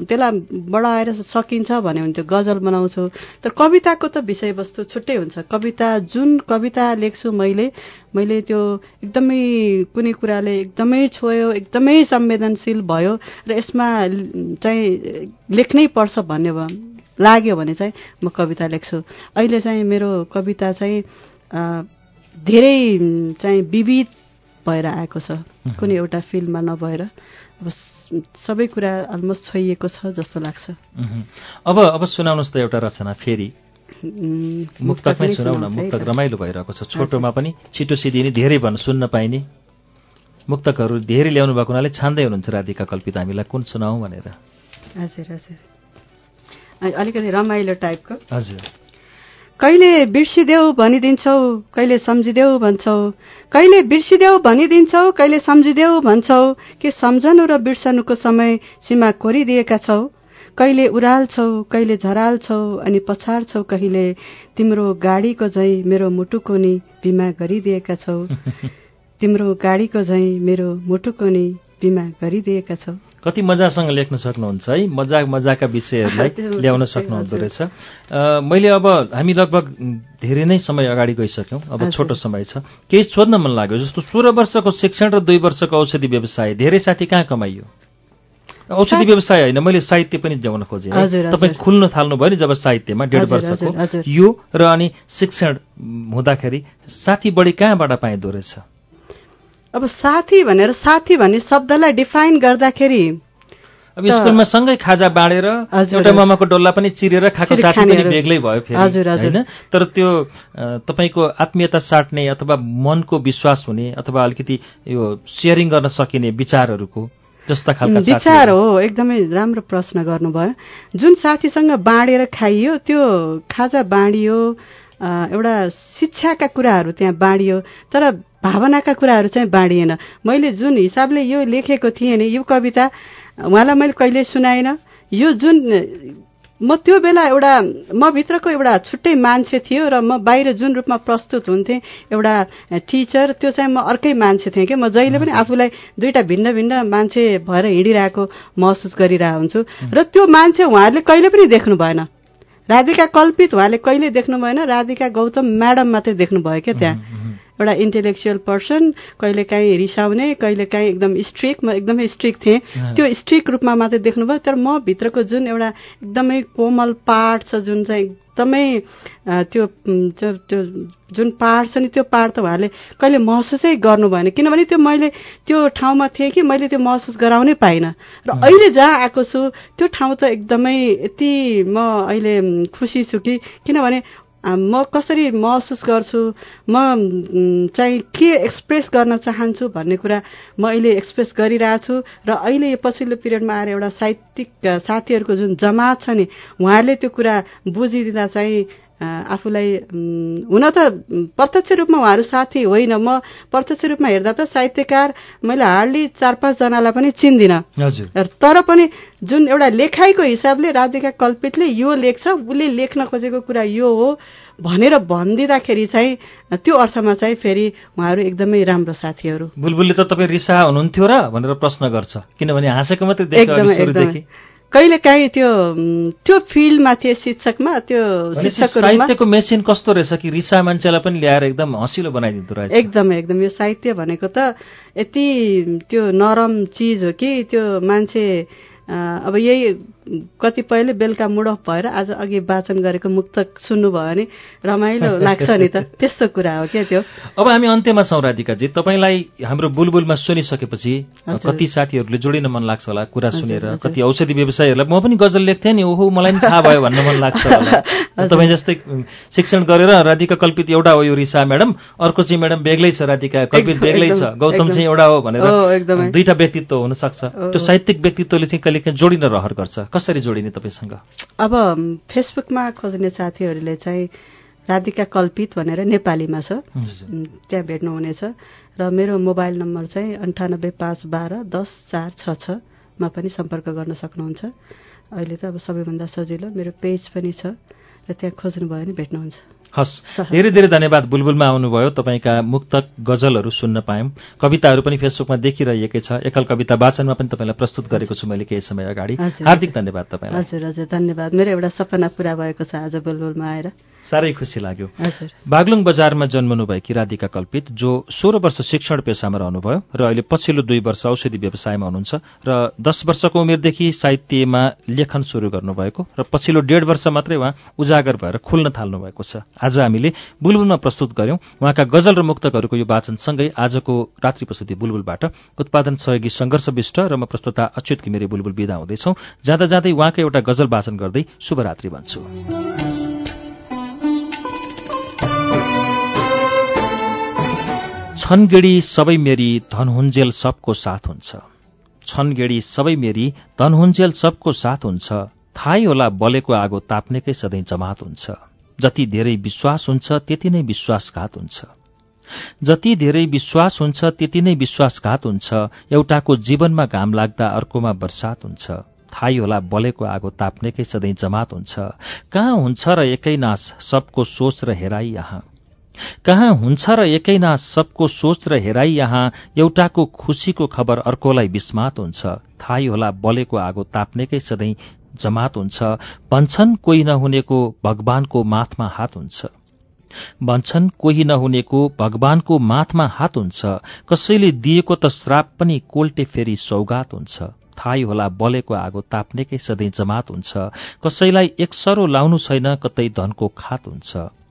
त्यसलाई बढाएर सकिन्छ भने भने त्यो गजल बनाउँछु। तर कविताको त विषयवस्तु छुट्टै हुन्छ। कविता जुन कविता लेख्छु मैले मैले त्यो एकदमै कुनै कुराले एकदमै छोयो एकदमै संवेदनशील भयो र यसमा चाहिँ लेख्नै पर्छ भन्ने लाग्यो भने चाहिँ म कविता लेख्छु। अहिले चाहिँ मेरो कविता चाहिँ धेरै चाहिँ विविध भएर आएको छ। कुनै एउटा फिल्डमा नभएर। अब सबै कुरा अलमोस्ट छोइएको छ जस्तो लाग्छ। अब अब सुनाउनुहोस् त एउटा रचना फेरि। उम्, मुक्तक नै पनि सुनाउ न सुनाउँछु है मुक्तक त। रमाइलो भइरहेको छ। छोटोमा पनि छिटो सिधिने धेरै भन्न सुन्न पाइने। मुक्तकहरू धेरै ल्याउनु भएको हुनाले छान्दै हुनुहुन्छ राधिका कल्पित हामीलाई कुन सुनाऊ भनेर। हजुर हजुर। अलिकति रमाइलो टाइपको। हजुर। कहिले बिर्सिदेऊ भनिदिन्छौ कहिले सम्झिदेऊ भन्छौ। कहिले बिर्सिदेऊ भनिदिन्छौ कहिले सम्झिदेऊ भन्छौ के सम्झनु र बिर्सनुको समय सीमा कोरिदिएका छौ। कहिले उराल्छौ कहिले झराल्छौ अनि पछाड्छौ कहिले तिम्रो गाडीको झैँ मेरो मुटुको नि बिमा गरिदिएका छौ। तिम्रो गाडीको झैँ मेरो मुटुको नि बिमा गरिदिएका छौ। कति मजासँग लेख्न सक्नुहुन्छ है? मजाक मजाका विषयहरूलाई ल्याउन सक्नुहुँदो। रहेछ। मैले अब हामी लगभग धेरै नै समय अगाडि गइसक्यौँ। अब। छोटो समय छ। केही सोध्न मन लाग्यो जस्तो सोह्र वर्षको शिक्षण र दुई वर्षको औषधि व्यवसाय। धेरै साथी कहाँ कमाइयो? औषधि व्यवसाय होइन मैले साहित्य पनि ल्याउन खोजेँ। तपाईँ खुल्न थाल्नु भयो नि जब साहित्यमा डेढ वर्षको। यो र अनि शिक्षण हुँदाखेरि साथी बढी कहाँबाट पाइँदो रहेछ? अब साथी भनेर साथी भन्ने शब्दलाई डिफाइन गर्दाखेरि अब स्कुलमा सँगै खाजा बाँडेर एउटा। मामाको डल्ला पनि चिरेर खाएको साथी पनि। बेग्लै भयो फेरि। होइन तर त्यो तपाईँको आत्मीयता साट्ने अथवा मनको विश्वास हुने अथवा अलिकति यो सेयरिङ गर्न सकिने विचारहरूको जस्ता खालका विचार हो एकदमै राम्रो प्रश्न गर्नुभयो जुन साथीसँग बाँडेर खाइयो त्यो खाजा बाँडियो एउटा शिक्षाका कुराहरू त्यहाँ बाँडियो तर भावनाका कुराहरू चाहिँ बाँडिएन। मैले जुन हिसाबले यो लेखेको थिएँ नि यो कविता उहाँलाई मैले कहिले सुनाएन। यो जुन म त्यो बेला एउटा म भित्रको एउटा छुट्टै मान्छे थियो र म बाहिर जुन रूपमा प्रस्तुत हुन्थेँ एउटा टिचर त्यो चाहिँ म अर्कै मान्छे थिएँ कि। म जहिले पनि आफूलाई दुईवटा भिन्न भिन्न मान्छे भएर हिँडिरहेको महसुस गरिरहेको हुन्छु। र त्यो मान्छे उहाँहरूले कहिले पनि देख्नु भएन। राधिका कल्पित उहाँले कहिले देख्नु भएन। राधिका गौतम म्याडम मात्रै देख्नुभयो क्या त्यहाँ। एउटा इन्टेलेक्चुअल पर्सन कहिलेकाहीँ रिसाउने कहिलेकाहीँ एकदम स्ट्रिक म एकदमै स्ट्रिक थिएँ। त्यो स्ट्रिक रूपमा मात्रै देख्नुभयो तर म भित्रको जुन एउटा एकदमै कोमल पार्ट छ जुन चाहिँ एकदमै त्यो त्यो जुन पाहाड छ नि त्यो पाहाड त उहाँले कहिले महसुसै गर्नु भएन किनभने त्यो मैले त्यो ठाउँमा थिएँ कि मैले त्यो महसुस गराउनै पाइनँ। र अहिले जहाँ आएको छु त्यो ठाउँ त एकदमै यति म अहिले खुसी छु कि किनभने म कसरी महसुस गर्छु म चाहिँ के एक्सप्रेस गर्न चाहन्छु भन्ने कुरा म अहिले एक्सप्रेस गरिरहेको छु र अहिले यो पछिल्लो पिरियडमा आएर एउटा साहित्यिक साथीहरूको जुन जमात छ नि उहाँहरूले त्यो कुरा बुझिदिँदा चाहिँ आफूलाई हुन त प्रत्यक्ष रूपमा उहाँहरू साथी होइन। म प्रत्यक्ष रूपमा हेर्दा त साहित्यकार मैले हार्डली चार पाँचजनालाई पनि चिन्दिनँ। तर पनि जुन एउटा लेखाइको हिसाबले राधिका कल्पितले यो लेख्छ उसले लेख्न खोजेको कुरा यो हो भनेर भनिदिँदाखेरि चाहिँ त्यो अर्थमा चाहिँ फेरि उहाँहरू एकदमै राम्रो साथीहरू। बुलबुलले त तपाईँ रिसा हुनुहुन्थ्यो र भनेर प्रश्न गर्छ। किनभने हाँसेको मात्रै एकदमै। कहिलेकाहीँ त्यो त्यो फिल्डमा थिए शिक्षकमा त्यो शिक्षकको साहित्यको मेसिन कस्तो रहेछ कि रिसा मान्छेलाई पनि ल्याएर एकदम हँसिलो बनाइदिँदो रहेछ? एकदमै एकदम। यो साहित्य भनेको त यति त्यो नरम चिज हो कि त्यो मान्छे अब यही कतिपयले बेलुका मुड अफ भएर आज अघि वाचन गरेको मुक्तक सुन्नुभयो भने रमाइलो लाग्छ नि त त्यस्तो कुरा हो क्या त्यो अब हामी अन्त्यमा छौँ राधिकाजी तपाईँलाई हाम्रो बुलबुलमा सुनिसकेपछि। कति साथीहरूले जोडिन मन लाग्छ होला कुरा सुनेर। कति औषधि व्यवसायीहरूलाई म पनि गजल लेख्थेँ नि ओहो मलाई पनि थाहा भयो भन्न मन लाग्छ होला तपाईँ जस्तै शिक्षण गरेर राधिका कल्पित एउटा हो यो रिसा म्याडम अर्को चाहिँ म्याडम बेग्लै छ राधिका कल्पित बेग्लै छ गौतम चाहिँ। एउटा हो भनेर। दुईटा व्यक्तित्व हुनसक्छ त्यो। साहित्यिक व्यक्तित्वले चाहिँ कहिले काहीँ जोडिन रहर गर्छ? कसरी जोडिने तपाईँसँग? अब फेसबुकमा खोज्ने साथीहरूले चाहिँ राधिका कल्पित भनेर नेपालीमा छ। त्यहाँ भेट्नुहुनेछ र मेरो मोबाइल नम्बर चाहिँ अन्ठानब्बे पाँच बाह्र दस चार छ छमा पनि सम्पर्क गर्न सक्नुहुन्छ। अहिले त अब सबैभन्दा सजिलो मेरो पेज पनि छ। र त्यहाँ खोज्नुभयो भने भेट्नुहुन्छ। हस्। धेरै धेरै धन्यवाद बुलबुलमा आउनुभयो। तपाईँका मुक्तक गजलहरू सुन्न पायौँ। कविताहरू पनि फेसबुकमा देखिरहेकै छ। एकल कविता वाचनमा पनि तपाईँलाई प्रस्तुत गरेको छु मैले केही समय अगाडि। हार्दिक। धन्यवाद तपाईँलाई। हजुर हजुर। धन्यवाद। मेरो एउटा सपना पुरा भएको छ आज बुलबुलमा आएर। साह्रै खुसी लाग्यो। बागलुङ बजारमा जन्मनुभएकी राधिका कल्पित जो सोह्र वर्ष शिक्षण पेसामा रहनुभयो र अहिले पछिल्लो दुई वर्ष औषधि व्यवसायमा हुनुहुन्छ र दस वर्षको उमेरदेखि साहित्यमा लेखन सुरु गर्नुभएको र पछिल्लो डेढ वर्ष मात्रै उहाँ उजागर भएर खुल्न थाल्नु भएको छ। आज हामीले बुलबुलमा प्रस्तुत गर्यौं। उहाँका गजल र मुक्तकहरूको यो वाचनसँगै आजको रात्रि प्रस्तुति बुलबुलबाट। उत्पादन सहयोगी संघर्ष विष्ट र म प्रस्तुता अच्युत घिमिरे बुलबुल विदा हुँदैछौ। जाँदा जाँदै उहाँकै एउटा गजल वाचन गर्दै शुभरात्रि भन्छु। छन् गेडी सबै मेरी धन हुन्जेल सबको साथ हुन्छ। छन् गेडी सबै मेरी धन हुन्जेल सबको साथ हुन्छ। थाहै होला बलेको आगो ताप्नेकै सधैँ जमात हुन्छ। जति धेरै विश्वास हुन्छ त्यति नै विश्वासघात हुन्छ। जति धेरै विश्वास हुन्छ त्यति नै विश्वासघात हुन्छ। एउटाको जीवनमा घाम लाग्दा अर्कोमा वर्षात हुन्छ। थाहै होला बलेको आगो ताप्नेकै सधैँ जमात हुन्छ। कहाँ हुन्छ र एकै नाश सबको सोच र हेराई यहाँ। कहाँ हुन्छ र एकै नाश सबको सोच र हेराई यहाँ एउटाको खुसीको खबर अर्कोलाई विस्मात हुन्छ। थाहै होला बलेको आगो ताप्नेकै सधैँ जमात हुन्छ। भन्छन् कोही नहुनेको भगवानको माथमा हात हुन्छ। भन्छन् कोही नहुनेको भगवानको माथमा हात हुन्छ। कसैले दिएको त श्राप पनि कोल्टे फेरि सौगात हुन्छ। थाहै होला बलेको आगो ताप्नेकै सधैँ जमात हुन्छ। कसैलाई एक सरो लाउनु छैन कतै धनको खात हुन्छ।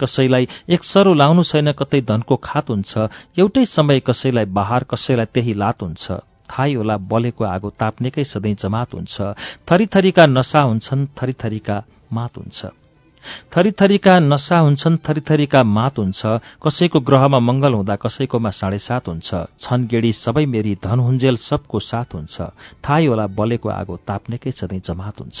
कसैलाई एक सरो लाउनु छैन कतै धनको खात हुन्छ। एउटै समय कसैलाई बहार कसैलाई त्यही लात हुन्छ। थाहै होला बलेको आगो ताप्नेकै सधैँ जमात हुन्छ। थरीथरीका नसा हुन्छन् थरीथरीका मात हुन्छ। थरीथरीका नसा हुन्छन् थरीथरीका मात हुन्छ। कसैको ग्रहमा मंगल हुँदा कसैकोमा साढे सात हुन्छ। छन् गेडी सबै मेरी धन हुन्जेल सबको साथ हुन्छ। थाहै होला बलेको आगो ताप्नेकै सधैँ जमात हुन्छ।